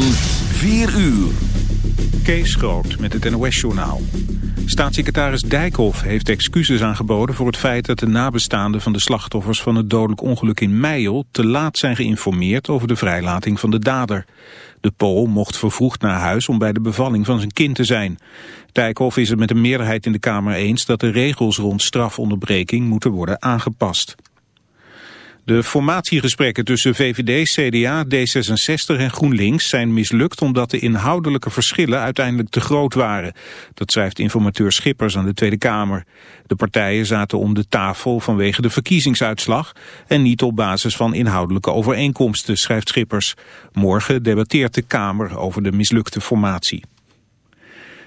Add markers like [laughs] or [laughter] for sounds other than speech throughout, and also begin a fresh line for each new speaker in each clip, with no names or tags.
van 4 uur.
Kees Groot met het NOS-journaal. Staatssecretaris Dijkhoff heeft excuses aangeboden voor het feit dat de nabestaanden van de slachtoffers van het dodelijk ongeluk in Meijel te laat zijn geïnformeerd over de vrijlating van de dader. De Pool mocht vervroegd naar huis om bij de bevalling van zijn kind te zijn. Dijkhoff is het met een meerderheid in de Kamer eens dat de regels rond strafonderbreking moeten worden aangepast. De formatiegesprekken tussen VVD, CDA, D66 en GroenLinks zijn mislukt omdat de inhoudelijke verschillen uiteindelijk te groot waren. Dat schrijft informateur Schippers aan de Tweede Kamer. De partijen zaten om de tafel vanwege de verkiezingsuitslag en niet op basis van inhoudelijke overeenkomsten, schrijft Schippers. Morgen debatteert de Kamer over de mislukte formatie.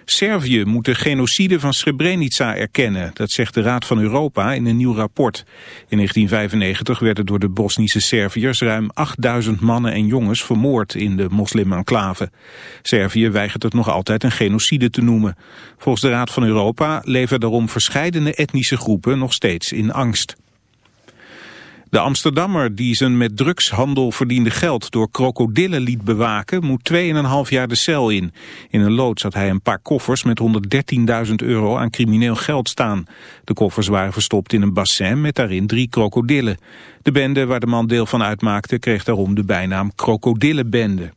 Servië moet de genocide van Srebrenica erkennen, dat zegt de Raad van Europa in een nieuw rapport. In 1995 werden door de Bosnische Serviërs ruim 8000 mannen en jongens vermoord in de moslim-enclave. Servië weigert het nog altijd een genocide te noemen. Volgens de Raad van Europa leven daarom verscheidene etnische groepen nog steeds in angst. De Amsterdammer die zijn met drugshandel verdiende geld door krokodillen liet bewaken moet 2,5 jaar de cel in. In een loods had hij een paar koffers met 113.000 euro aan crimineel geld staan. De koffers waren verstopt in een bassin met daarin drie krokodillen. De bende waar de man deel van uitmaakte kreeg daarom de bijnaam krokodillenbende.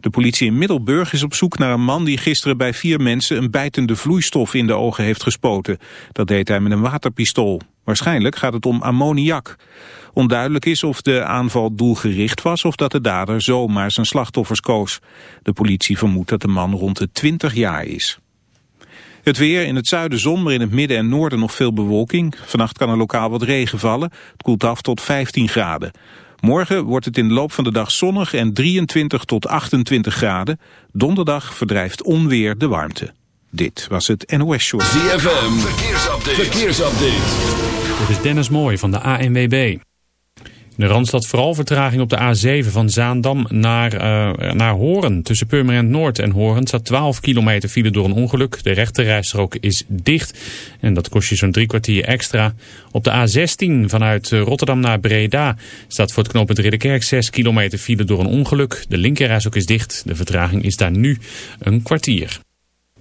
De politie in Middelburg is op zoek naar een man die gisteren bij vier mensen een bijtende vloeistof in de ogen heeft gespoten. Dat deed hij met een waterpistool. Waarschijnlijk gaat het om ammoniak. Onduidelijk is of de aanval doelgericht was of dat de dader zomaar zijn slachtoffers koos. De politie vermoedt dat de man rond de 20 jaar is. Het weer in het zuiden zon, maar in het midden en noorden nog veel bewolking. Vannacht kan er lokaal wat regen vallen. Het koelt af tot 15 graden. Morgen wordt het in de loop van de dag zonnig en 23 tot 28 graden. Donderdag verdrijft onweer de warmte. Dit was het NOS Show.
ZFM, verkeersupdate. verkeersupdate.
Dit is Dennis Mooij van de ANWB. De Randstad vooral vertraging op de A7 van Zaandam naar, uh, naar Horen. Tussen Purmerend Noord en Horen staat 12 kilometer file door een ongeluk. De rechterrijstrook is dicht en dat kost je zo'n drie kwartier extra. Op de A16 vanuit Rotterdam naar Breda staat voor het knooppunt Ridderkerk 6 kilometer file door een ongeluk. De linkerrijstrook is dicht. De vertraging is daar nu een kwartier.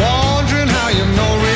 wondering how you know.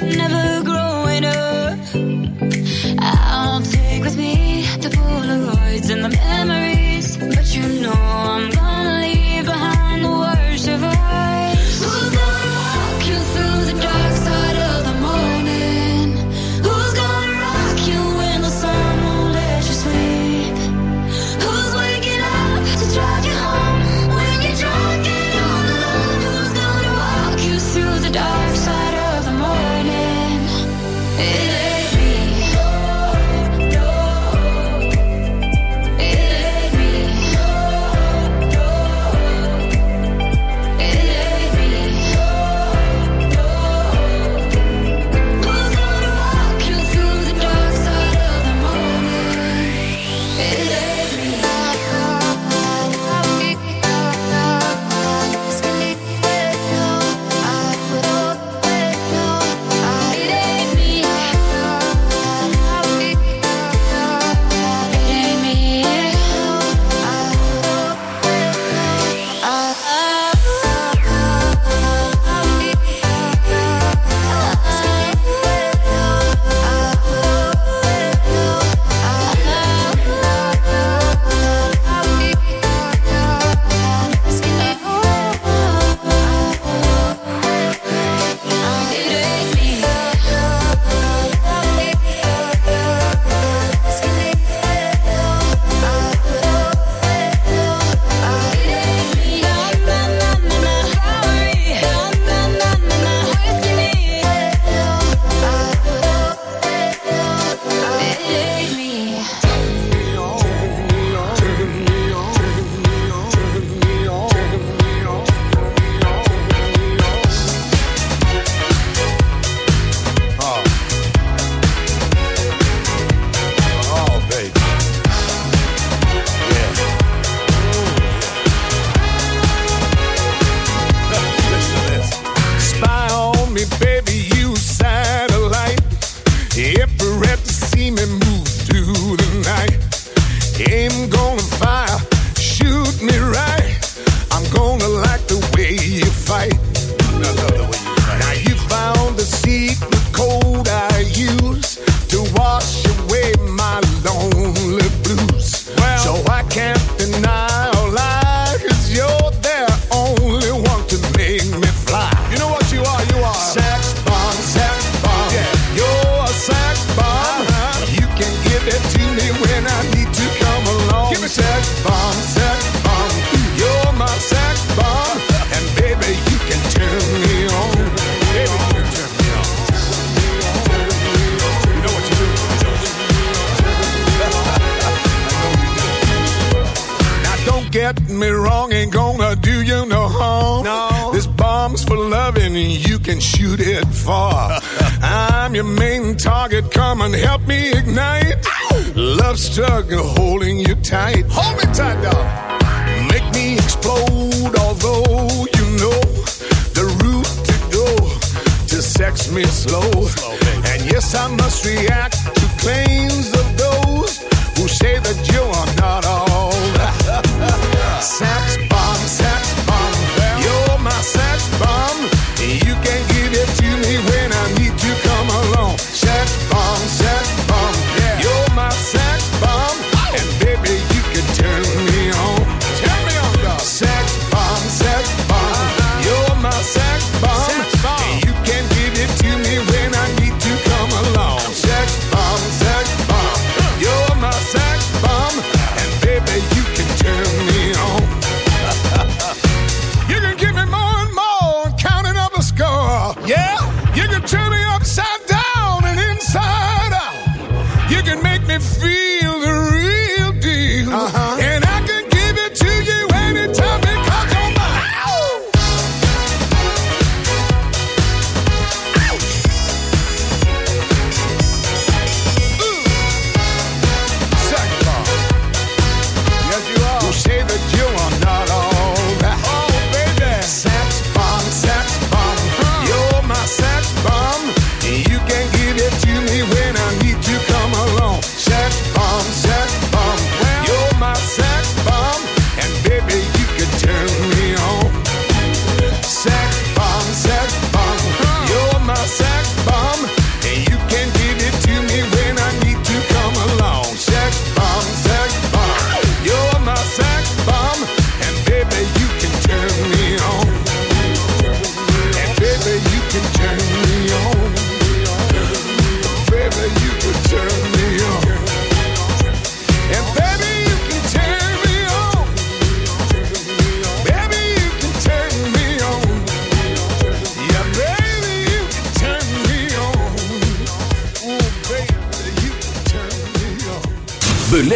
never affects me
slow. And yes, I must react to claims of those who say that you are not all. [laughs]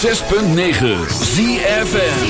106.9
ZFN